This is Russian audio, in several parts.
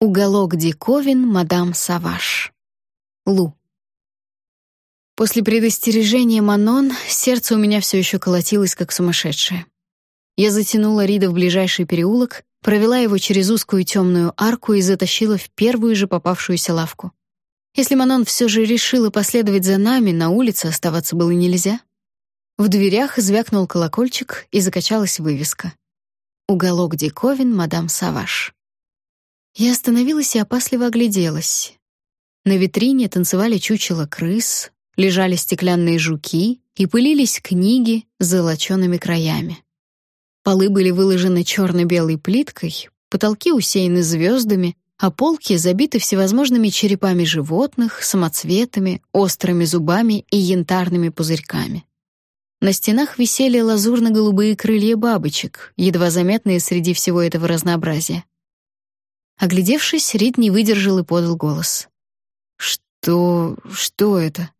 Уголок диковин мадам Саваш. Лу. После предостережения Манон сердце у меня все еще колотилось как сумасшедшее. Я затянула Рида в ближайший переулок, провела его через узкую темную арку и затащила в первую же попавшуюся лавку. Если Манон все же решила последовать за нами, на улице оставаться было нельзя. В дверях звякнул колокольчик и закачалась вывеска. Уголок диковин мадам Саваш. Я остановилась и опасливо огляделась. На витрине танцевали чучела крыс, лежали стеклянные жуки и пылились книги с золочёными краями. Полы были выложены черно-белой плиткой, потолки усеяны звездами, а полки забиты всевозможными черепами животных, самоцветами, острыми зубами и янтарными пузырьками. На стенах висели лазурно-голубые крылья бабочек, едва заметные среди всего этого разнообразия. Оглядевшись, Рид не выдержал и подал голос. «Что... что это?»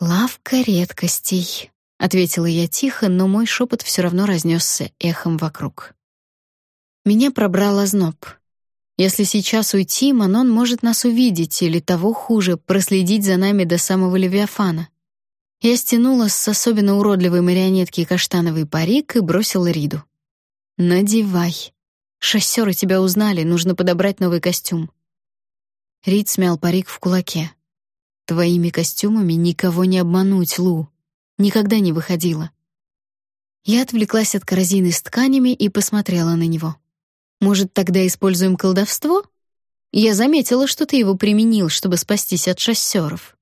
«Лавка редкостей», — ответила я тихо, но мой шепот все равно разнесся эхом вокруг. Меня пробрал озноб. Если сейчас уйти, Манон может нас увидеть или, того хуже, проследить за нами до самого Левиафана. Я стянула с особенно уродливой марионетки каштановый парик и бросила Риду. «Надевай». Шоссеры тебя узнали, нужно подобрать новый костюм. Рид смял парик в кулаке. Твоими костюмами никого не обмануть, Лу. Никогда не выходила. Я отвлеклась от корзины с тканями и посмотрела на него. Может, тогда используем колдовство? Я заметила, что ты его применил, чтобы спастись от шоссеров.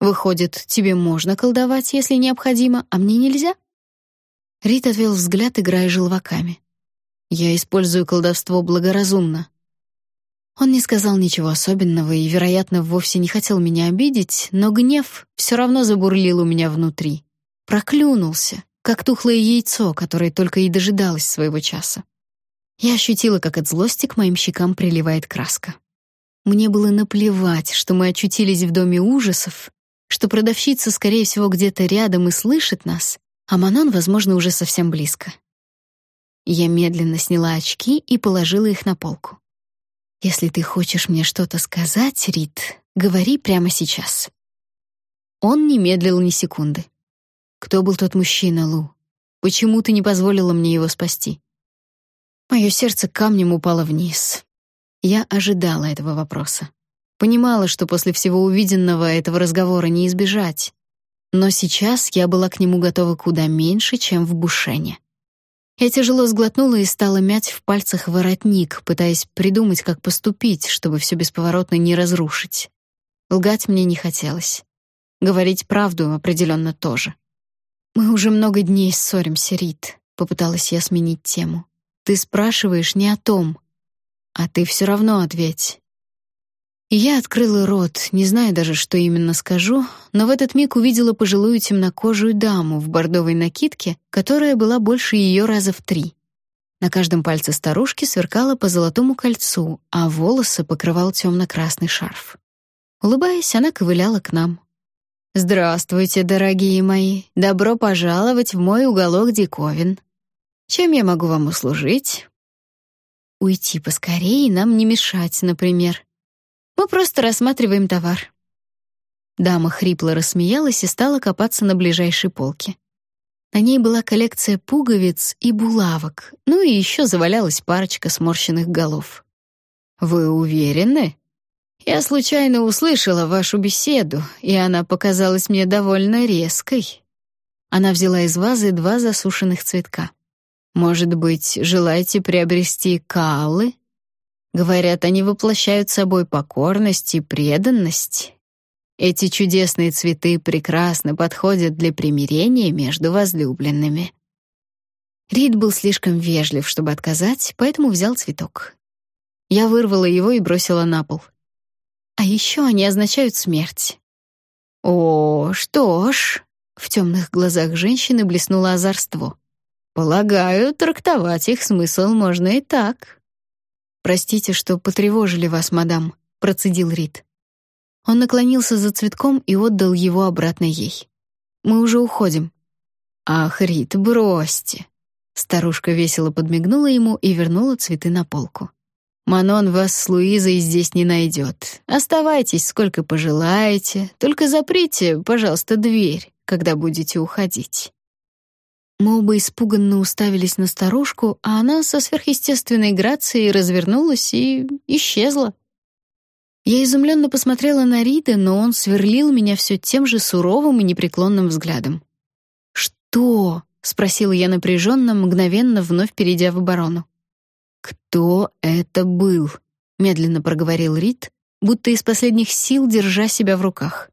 Выходит, тебе можно колдовать, если необходимо, а мне нельзя? Рид отвел взгляд, играя желваками. Я использую колдовство благоразумно. Он не сказал ничего особенного и, вероятно, вовсе не хотел меня обидеть, но гнев все равно забурлил у меня внутри. Проклюнулся, как тухлое яйцо, которое только и дожидалось своего часа. Я ощутила, как от злости к моим щекам приливает краска. Мне было наплевать, что мы очутились в доме ужасов, что продавщица, скорее всего, где-то рядом и слышит нас, а Манон, возможно, уже совсем близко. Я медленно сняла очки и положила их на полку. Если ты хочешь мне что-то сказать, Рит, говори прямо сейчас. Он не медлил ни секунды. Кто был тот мужчина, Лу? Почему ты не позволила мне его спасти? Мое сердце камнем упало вниз. Я ожидала этого вопроса. Понимала, что после всего увиденного этого разговора не избежать. Но сейчас я была к нему готова куда меньше, чем в Бушене. Я тяжело сглотнула и стала мять в пальцах воротник, пытаясь придумать, как поступить, чтобы все бесповоротно не разрушить. Лгать мне не хотелось. Говорить правду определенно тоже. Мы уже много дней ссоримся, Рит, попыталась я сменить тему. Ты спрашиваешь не о том, а ты все равно ответь. И я открыла рот, не зная даже, что именно скажу, но в этот миг увидела пожилую темнокожую даму в бордовой накидке, которая была больше ее раза в три. На каждом пальце старушки сверкало по золотому кольцу, а волосы покрывал темно-красный шарф. Улыбаясь, она ковыляла к нам. «Здравствуйте, дорогие мои! Добро пожаловать в мой уголок диковин. Чем я могу вам услужить?» «Уйти поскорее нам не мешать, например», мы просто рассматриваем товар». Дама хрипло рассмеялась и стала копаться на ближайшей полке. На ней была коллекция пуговиц и булавок, ну и еще завалялась парочка сморщенных голов. «Вы уверены?» «Я случайно услышала вашу беседу, и она показалась мне довольно резкой». Она взяла из вазы два засушенных цветка. «Может быть, желаете приобрести каллы Говорят, они воплощают собой покорность и преданность. Эти чудесные цветы прекрасно подходят для примирения между возлюбленными. Рид был слишком вежлив, чтобы отказать, поэтому взял цветок. Я вырвала его и бросила на пол. А еще они означают смерть. О, что ж, в темных глазах женщины блеснуло озорство. Полагаю, трактовать их смысл можно и так. Простите, что потревожили вас, мадам, процедил Рид. Он наклонился за цветком и отдал его обратно ей. Мы уже уходим. Ах, Рид, бросьте. Старушка весело подмигнула ему и вернула цветы на полку. Манон вас с Луизой здесь не найдет. Оставайтесь сколько пожелаете, только заприте, пожалуйста, дверь, когда будете уходить». Мы оба испуганно уставились на старушку, а она со сверхъестественной грацией развернулась и исчезла. Я изумленно посмотрела на Рида, но он сверлил меня все тем же суровым и непреклонным взглядом. «Что?» — спросила я напряженно, мгновенно вновь перейдя в оборону. «Кто это был?» — медленно проговорил Рид, будто из последних сил держа себя в руках.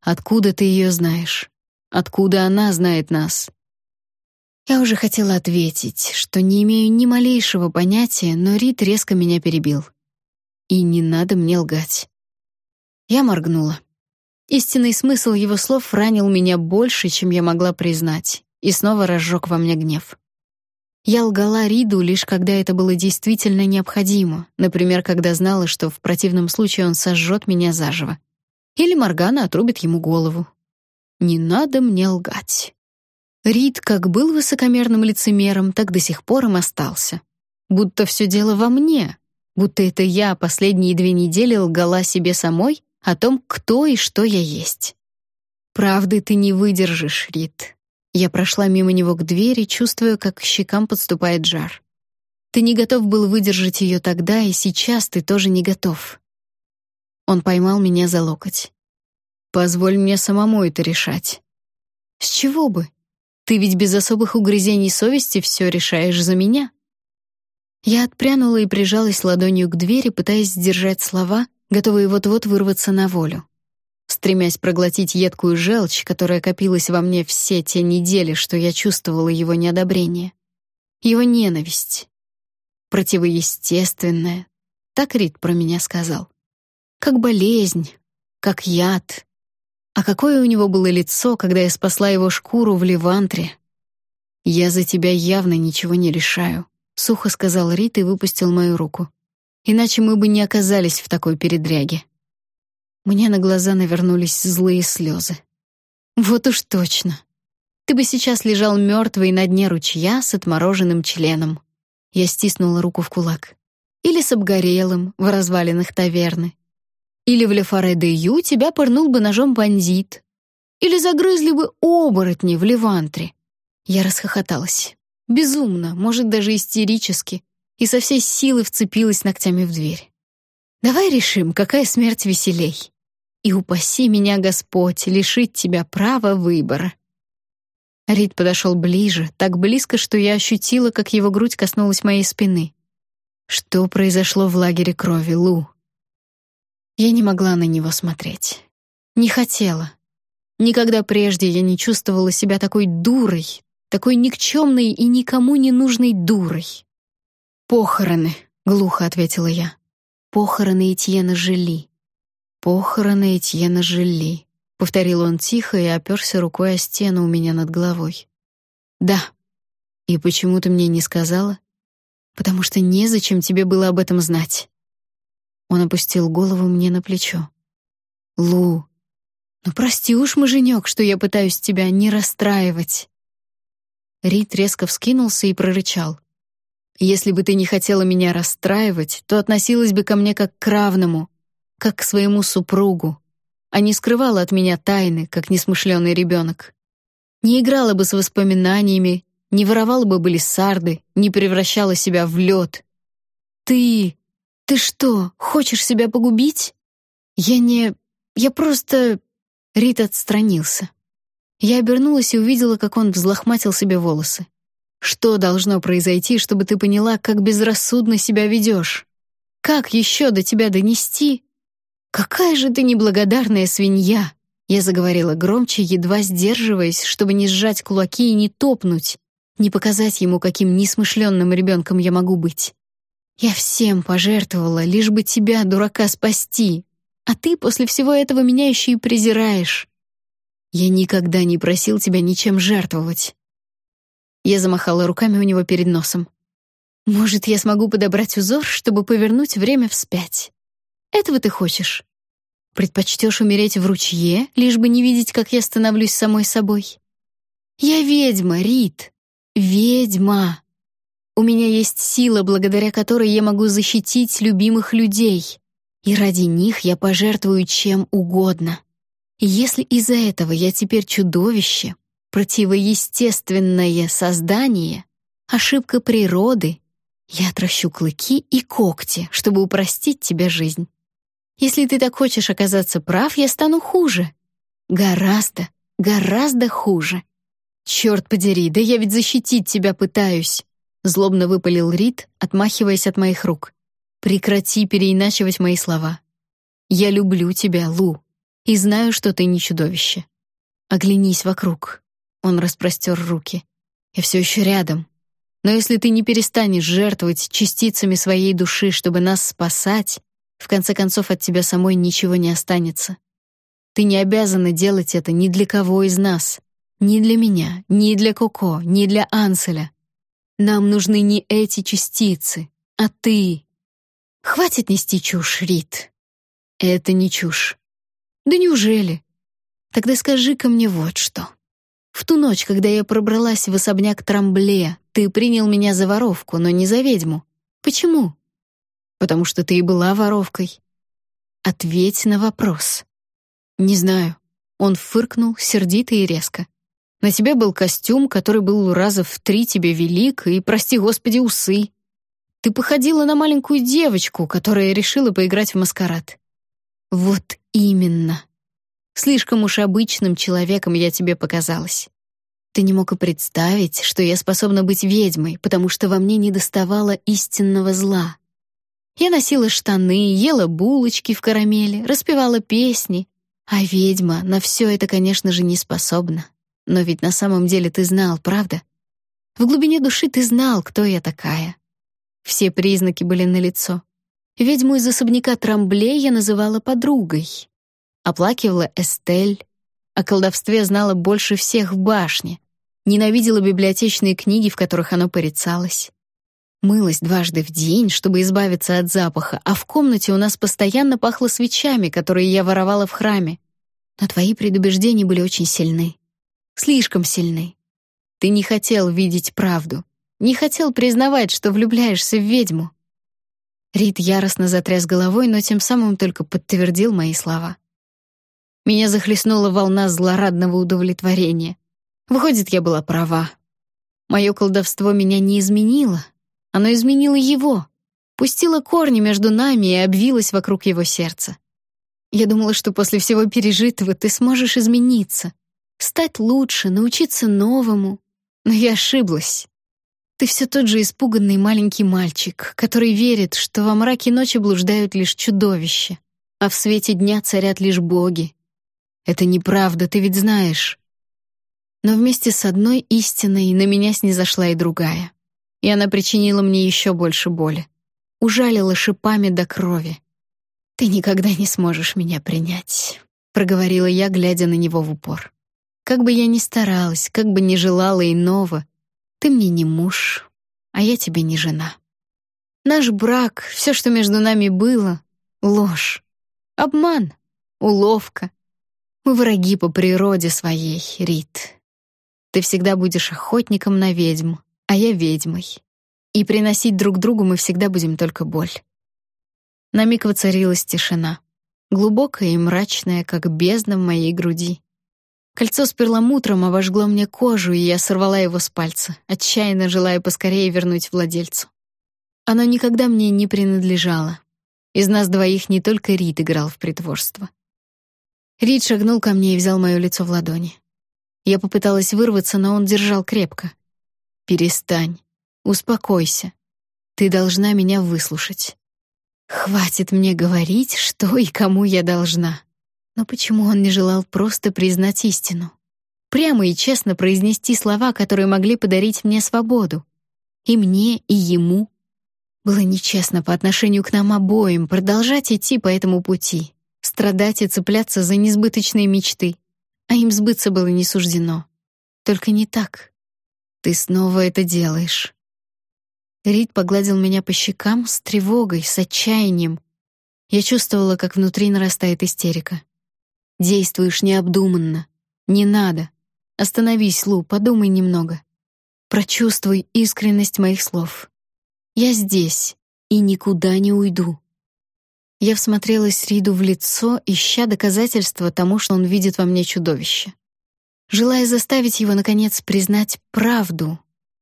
«Откуда ты ее знаешь? Откуда она знает нас?» Я уже хотела ответить, что не имею ни малейшего понятия, но Рид резко меня перебил. И не надо мне лгать. Я моргнула. Истинный смысл его слов ранил меня больше, чем я могла признать, и снова разжег во мне гнев. Я лгала Риду лишь когда это было действительно необходимо, например, когда знала, что в противном случае он сожжет меня заживо. Или Моргана отрубит ему голову. Не надо мне лгать. Рид как был высокомерным лицемером, так до сих пор им остался. Будто все дело во мне, будто это я последние две недели лгала себе самой о том, кто и что я есть. Правды ты не выдержишь, Рид. Я прошла мимо него к двери, чувствуя, как к щекам подступает жар. Ты не готов был выдержать ее тогда, и сейчас ты тоже не готов. Он поймал меня за локоть. Позволь мне самому это решать. С чего бы? Ты ведь без особых угрызений совести все решаешь за меня. Я отпрянула и прижалась ладонью к двери, пытаясь сдержать слова, готовые вот-вот вырваться на волю. Стремясь проглотить едкую желчь, которая копилась во мне все те недели, что я чувствовала его неодобрение. Его ненависть. Противоестественная. Так Рид про меня сказал. Как болезнь, как яд, а какое у него было лицо, когда я спасла его шкуру в Левантре. «Я за тебя явно ничего не решаю», — сухо сказал Рит и выпустил мою руку. «Иначе мы бы не оказались в такой передряге». Мне на глаза навернулись злые слезы. «Вот уж точно. Ты бы сейчас лежал мертвый на дне ручья с отмороженным членом». Я стиснула руку в кулак. «Или с обгорелым в развалинах таверны. Или в Лефаре-де-Ю тебя пырнул бы ножом бандит. Или загрызли бы оборотни в Левантре. Я расхохоталась. Безумно, может, даже истерически, и со всей силы вцепилась ногтями в дверь. «Давай решим, какая смерть веселей. И упаси меня, Господь, лишить тебя права выбора». Рид подошел ближе, так близко, что я ощутила, как его грудь коснулась моей спины. «Что произошло в лагере крови, Лу?» Я не могла на него смотреть. Не хотела. Никогда прежде я не чувствовала себя такой дурой, такой никчемной и никому не нужной дурой. «Похороны», — глухо ответила я. «Похороны Этьена Жили». «Похороны Этьена Жили», — повторил он тихо и оперся рукой о стену у меня над головой. «Да». «И почему ты мне не сказала?» «Потому что незачем тебе было об этом знать». Он опустил голову мне на плечо. «Лу, ну прости уж, муженек, что я пытаюсь тебя не расстраивать». Рид резко вскинулся и прорычал. «Если бы ты не хотела меня расстраивать, то относилась бы ко мне как к равному, как к своему супругу, а не скрывала от меня тайны, как несмышленый ребенок. Не играла бы с воспоминаниями, не воровала бы балисарды, не превращала себя в лед. Ты «Ты что, хочешь себя погубить?» «Я не... Я просто...» Рит отстранился. Я обернулась и увидела, как он взлохматил себе волосы. «Что должно произойти, чтобы ты поняла, как безрассудно себя ведешь? Как еще до тебя донести?» «Какая же ты неблагодарная свинья!» Я заговорила громче, едва сдерживаясь, чтобы не сжать кулаки и не топнуть, не показать ему, каким несмышленным ребенком я могу быть. Я всем пожертвовала, лишь бы тебя, дурака, спасти. А ты после всего этого меня еще и презираешь. Я никогда не просил тебя ничем жертвовать. Я замахала руками у него перед носом. Может, я смогу подобрать узор, чтобы повернуть время вспять? Этого ты хочешь? Предпочтешь умереть в ручье, лишь бы не видеть, как я становлюсь самой собой? Я ведьма, Рит. Ведьма. У меня есть сила, благодаря которой я могу защитить любимых людей. И ради них я пожертвую чем угодно. И если из-за этого я теперь чудовище, противоестественное создание, ошибка природы, я отращу клыки и когти, чтобы упростить тебе жизнь. Если ты так хочешь оказаться прав, я стану хуже. Гораздо, гораздо хуже. Черт подери, да я ведь защитить тебя пытаюсь. Злобно выпалил Рид, отмахиваясь от моих рук. Прекрати переиначивать мои слова. Я люблю тебя, Лу, и знаю, что ты не чудовище. Оглянись вокруг. Он распростер руки. Я все еще рядом. Но если ты не перестанешь жертвовать частицами своей души, чтобы нас спасать, в конце концов от тебя самой ничего не останется. Ты не обязана делать это ни для кого из нас. Ни для меня, ни для Коко, ни для Анселя. Нам нужны не эти частицы, а ты. Хватит нести чушь, Рит. Это не чушь. Да неужели? Тогда скажи-ка мне вот что. В ту ночь, когда я пробралась в особняк Трамбле, ты принял меня за воровку, но не за ведьму. Почему? Потому что ты и была воровкой. Ответь на вопрос. Не знаю. Он фыркнул сердито и резко. На тебе был костюм, который был раза в три тебе велик, и, прости господи, усы. Ты походила на маленькую девочку, которая решила поиграть в маскарад. Вот именно. Слишком уж обычным человеком я тебе показалась. Ты не мог и представить, что я способна быть ведьмой, потому что во мне недоставало истинного зла. Я носила штаны, ела булочки в карамели, распевала песни, а ведьма на все это, конечно же, не способна. Но ведь на самом деле ты знал, правда? В глубине души ты знал, кто я такая. Все признаки были налицо. Ведьму из особняка Трамбле я называла подругой. Оплакивала Эстель. О колдовстве знала больше всех в башне. Ненавидела библиотечные книги, в которых оно порицалось. Мылась дважды в день, чтобы избавиться от запаха, а в комнате у нас постоянно пахло свечами, которые я воровала в храме. Но твои предубеждения были очень сильны. Слишком сильны. Ты не хотел видеть правду, не хотел признавать, что влюбляешься в ведьму. Рид яростно затряс головой, но тем самым только подтвердил мои слова. Меня захлестнула волна злорадного удовлетворения. Выходит, я была права. Мое колдовство меня не изменило, оно изменило его, пустило корни между нами и обвилось вокруг его сердца. Я думала, что после всего пережитого ты сможешь измениться, стать лучше, научиться новому. Но я ошиблась. Ты все тот же испуганный маленький мальчик, который верит, что во мраке ночи блуждают лишь чудовища, а в свете дня царят лишь боги. Это неправда, ты ведь знаешь. Но вместе с одной истиной на меня снизошла и другая. И она причинила мне еще больше боли. Ужалила шипами до крови. «Ты никогда не сможешь меня принять», — проговорила я, глядя на него в упор. Как бы я ни старалась, как бы ни желала иного, ты мне не муж, а я тебе не жена. Наш брак, все, что между нами было — ложь, обман, уловка. Мы враги по природе своей, Рит. Ты всегда будешь охотником на ведьм, а я ведьмой. И приносить друг другу мы всегда будем только боль. На миг воцарилась тишина, глубокая и мрачная, как бездна в моей груди. Кольцо с перламутром обожгло мне кожу, и я сорвала его с пальца, отчаянно желая поскорее вернуть владельцу. Оно никогда мне не принадлежало. Из нас двоих не только Рид играл в притворство. Рид шагнул ко мне и взял моё лицо в ладони. Я попыталась вырваться, но он держал крепко. «Перестань. Успокойся. Ты должна меня выслушать. Хватит мне говорить, что и кому я должна. Но почему он не желал просто признать истину? Прямо и честно произнести слова, которые могли подарить мне свободу. И мне, и ему. Было нечестно по отношению к нам обоим продолжать идти по этому пути, страдать и цепляться за несбыточные мечты. А им сбыться было не суждено. Только не так. Ты снова это делаешь. Рид погладил меня по щекам с тревогой, с отчаянием. Я чувствовала, как внутри нарастает истерика. Действуешь необдуманно. Не надо. Остановись, Лу, подумай немного. прочувствуй искренность моих слов. Я здесь и никуда не уйду. Я всмотрелась Риду в лицо, ища доказательства тому, что он видит во мне чудовище. Желая заставить его наконец признать правду,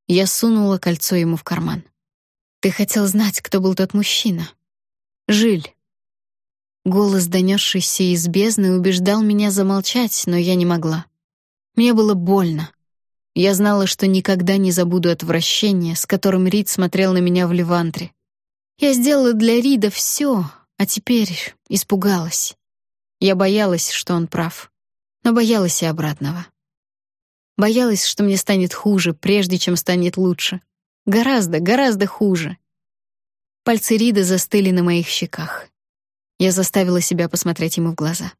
я сунула кольцо ему в карман. Ты хотел знать, кто был тот мужчина? Жиль. Голос, донесшийся из бездны, убеждал меня замолчать, но я не могла. Мне было больно. Я знала, что никогда не забуду отвращение, с которым Рид смотрел на меня в Левантре. Я сделала для Рида все, а теперь испугалась. Я боялась, что он прав, но боялась и обратного. Боялась, что мне станет хуже, прежде чем станет лучше. Гораздо, гораздо хуже. Пальцы Рида застыли на моих щеках. Я заставила себя посмотреть ему в глаза.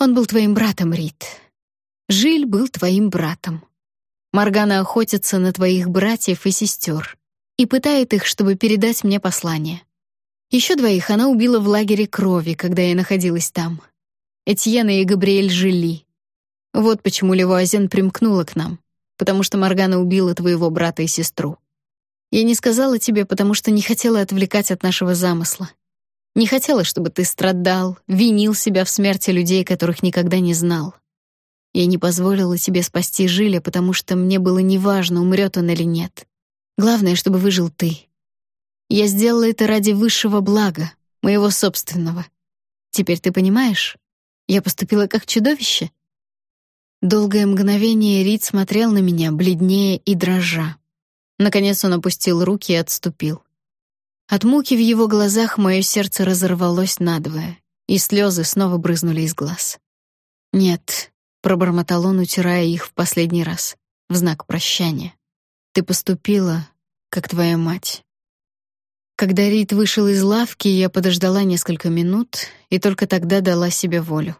Он был твоим братом, Рид. Жиль был твоим братом. Маргана охотится на твоих братьев и сестер и пытает их, чтобы передать мне послание. Еще двоих она убила в лагере крови, когда я находилась там. Этьена и Габриэль Жили. Вот почему Левуазен примкнула к нам, потому что Маргана убила твоего брата и сестру. Я не сказала тебе, потому что не хотела отвлекать от нашего замысла. Не хотела, чтобы ты страдал, винил себя в смерти людей, которых никогда не знал. Я не позволила тебе спасти Жиля, потому что мне было неважно, умрет он или нет. Главное, чтобы выжил ты. Я сделала это ради высшего блага, моего собственного. Теперь ты понимаешь? Я поступила как чудовище. Долгое мгновение Рид смотрел на меня, бледнее и дрожа. Наконец он опустил руки и отступил. От муки в его глазах мое сердце разорвалось надвое, и слезы снова брызнули из глаз. «Нет», — пробормотал он, утирая их в последний раз, в знак прощания. «Ты поступила, как твоя мать». Когда Рид вышел из лавки, я подождала несколько минут и только тогда дала себе волю.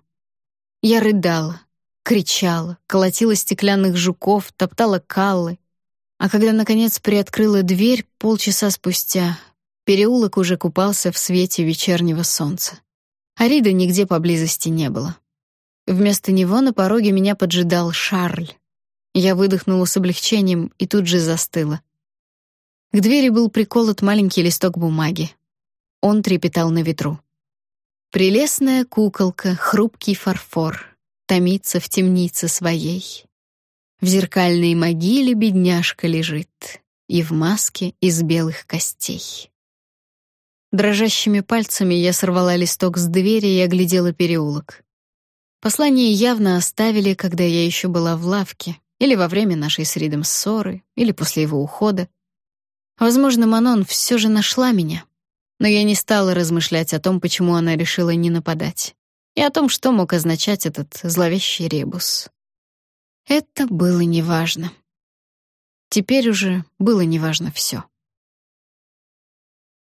Я рыдала, кричала, колотила стеклянных жуков, топтала каллы, а когда, наконец, приоткрыла дверь полчаса спустя, Переулок уже купался в свете вечернего солнца. Арида нигде поблизости не было. Вместо него на пороге меня поджидал Шарль. Я выдохнула с облегчением и тут же застыла. К двери был приколот маленький листок бумаги. Он трепетал на ветру. Прелестная куколка, хрупкий фарфор, томится в темнице своей. В зеркальной могиле бедняжка лежит, и в маске из белых костей. Дрожащими пальцами я сорвала листок с двери и оглядела переулок. Послание явно оставили, когда я еще была в лавке, или во время нашей с Ридом ссоры, или после его ухода. Возможно, Манон все же нашла меня, но я не стала размышлять о том, почему она решила не нападать, и о том, что мог означать этот зловещий ребус. Это было неважно. Теперь уже было неважно все.